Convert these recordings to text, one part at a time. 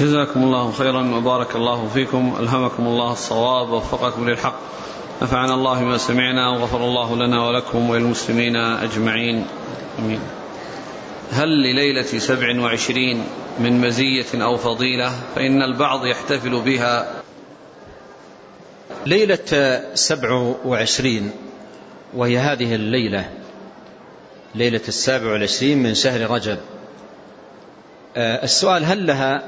جزاكم الله خيرا وبارك الله فيكم. ألهمكم الله الصواب ووفقكم للحق. نفعنا الله ما سمعنا وغفر الله لنا ولكم وللمسلمين أجمعين. أمين. هل لليلة سبع وعشرين من مزية أو فضيلة؟ فإن البعض يحتفل بها. ليلة سبع وعشرين وهي هذه الليلة. ليلة السابع والعشرين من شهر رجب. السؤال هل لها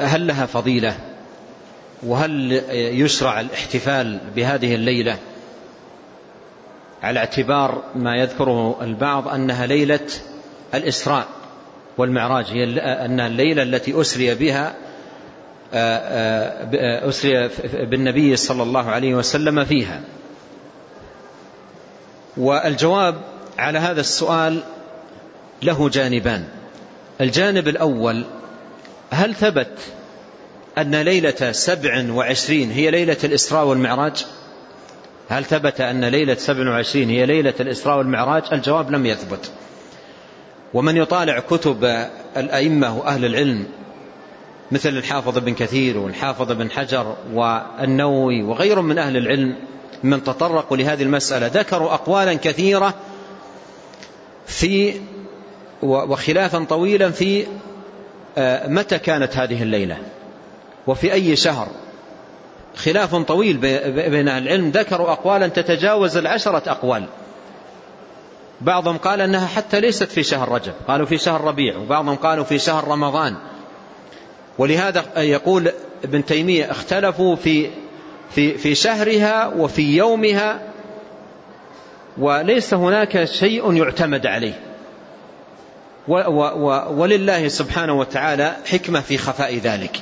هل لها فضيلة؟ وهل يشرع الاحتفال بهذه الليلة؟ على اعتبار ما يذكره البعض أنها ليلة الإسراء والمعراج هي أنها الليلة التي أسري بها أسري بالنبي صلى الله عليه وسلم فيها. والجواب على هذا السؤال له جانبان. الجانب الأول هل ثبت أن ليلة سبع وعشرين هي ليلة الإسراء والمعراج؟ هل ثبت أن ليلة سبع وعشرين هي ليلة الإسراء والمعراج؟ الجواب لم يثبت. ومن يطالع كتب الأئمة وأهل العلم مثل الحافظ بن كثير والحافظ بن حجر والنووي وغير من أهل العلم من تطرقوا لهذه المسألة ذكروا أقوالا كثيرة في وخلافا طويلا في متى كانت هذه الليلة؟ وفي أي شهر؟ خلاف طويل بين أهل العلم. ذكروا أقوالا تتجاوز العشرة أقوال. بعضهم قال أنها حتى ليست في شهر رجب قالوا في شهر ربيع وبعضهم قالوا في شهر رمضان. ولهذا يقول ابن تيمية اختلفوا في في في شهرها وفي يومها وليس هناك شيء يعتمد عليه. ولله سبحانه وتعالى حكمة في خفاء ذلك.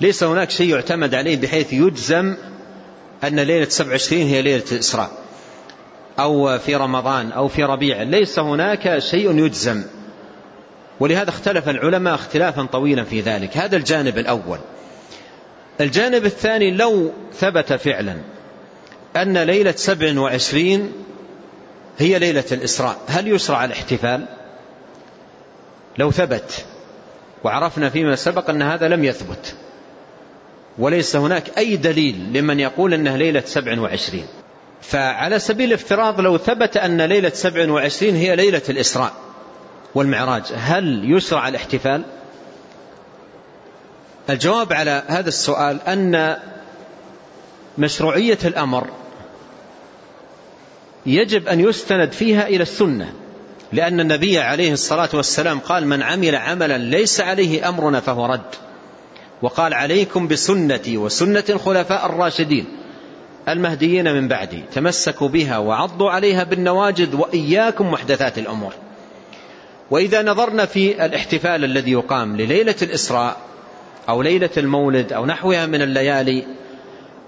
ليس هناك شيء يعتمد عليه بحيث يجزم أن ليلة 27 هي ليلة الإسراء أو في رمضان أو في ربيع. ليس هناك شيء يجزم. ولهذا اختلف العلماء اختلافا طويلا في ذلك. هذا الجانب الأول. الجانب الثاني لو ثبت فعلا أن ليلة 27 هي ليلة الإسراء هل يشرع الاحتفال؟ لو ثبت وعرفنا فيما سبق أن هذا لم يثبت وليس هناك أي دليل لمن يقول أنها ليلة 27 فعلى سبيل الافتراض لو ثبت أن ليلة 27 هي ليلة الإسراء والمعراج هل يشرع الاحتفال الجواب على هذا السؤال أن مشروعية الأمر يجب أن يستند فيها إلى السنة. لأن النبي عليه الصلاة والسلام قال من عمل عملا ليس عليه أمرنا فهو رد. وقال عليكم بسنتي وسنة الخلفاء الراشدين المهديين من بعدي تمسكوا بها وعضوا عليها بالنواجد وإياكم محدثات الأمور. وإذا نظرنا في الاحتفال الذي يقام لليلة الإسراء أو ليلة المولد أو نحوها من الليالي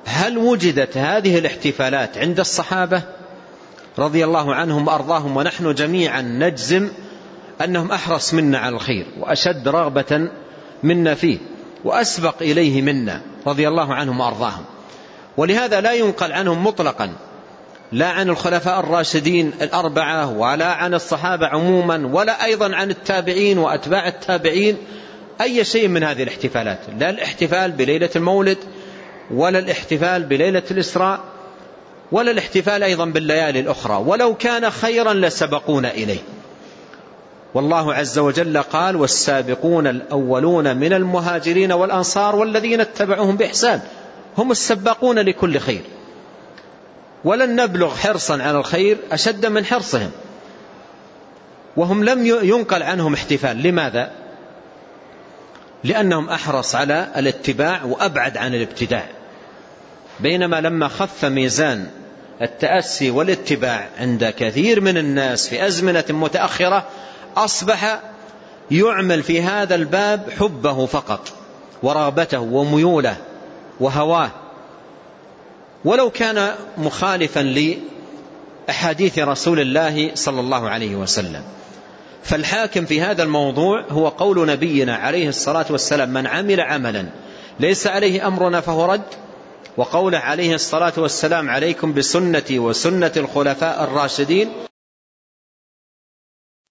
هل وجدت هذه الاحتفالات عند الصحابة؟ رضي الله عنهم وأرضاهم ونحن جميعا نجزم أنهم أحرص منا على الخير وأشد رغبة منا فيه وأسبق إليه منا رضي الله عنهم وأرضاهم. ولهذا لا ينقل عنهم مطلقا لا عن الخلفاء الراشدين الأربعة ولا عن الصحابة عموما ولا أيضا عن التابعين وأتباع التابعين أي شيء من هذه الاحتفالات. لا الاحتفال بليلة المولد ولا الاحتفال بليلة الإسراء ولا الاحتفال أيضا بالليالي الأخرى ولو كان خيرا لسبقونا إليه. والله عز وجل قال والسابقون الأولون من المهاجرين والأنصار والذين اتبعوهم بإحسان هم السباقون لكل خير. ولن نبلغ حرصا على الخير أشد من حرصهم. وهم لم ينقل عنهم احتفال. لماذا؟ لأنهم أحرص على الاتباع وأبعد عن الابتداع. بينما لما خف ميزان التأسي والاتباع عند كثير من الناس في أزمنة متأخرة أصبح يعمل في هذا الباب حبه فقط ورغبته وميوله وهواه. ولو كان مخالفا لأحاديث رسول الله صلى الله عليه وسلم. فالحاكم في هذا الموضوع هو قول نبينا عليه الصلاة والسلام من عمل عملا ليس عليه أمرنا فهو رد وقوله عليه الصلاة والسلام عليكم بسنتي وسنة الخلفاء الراشدين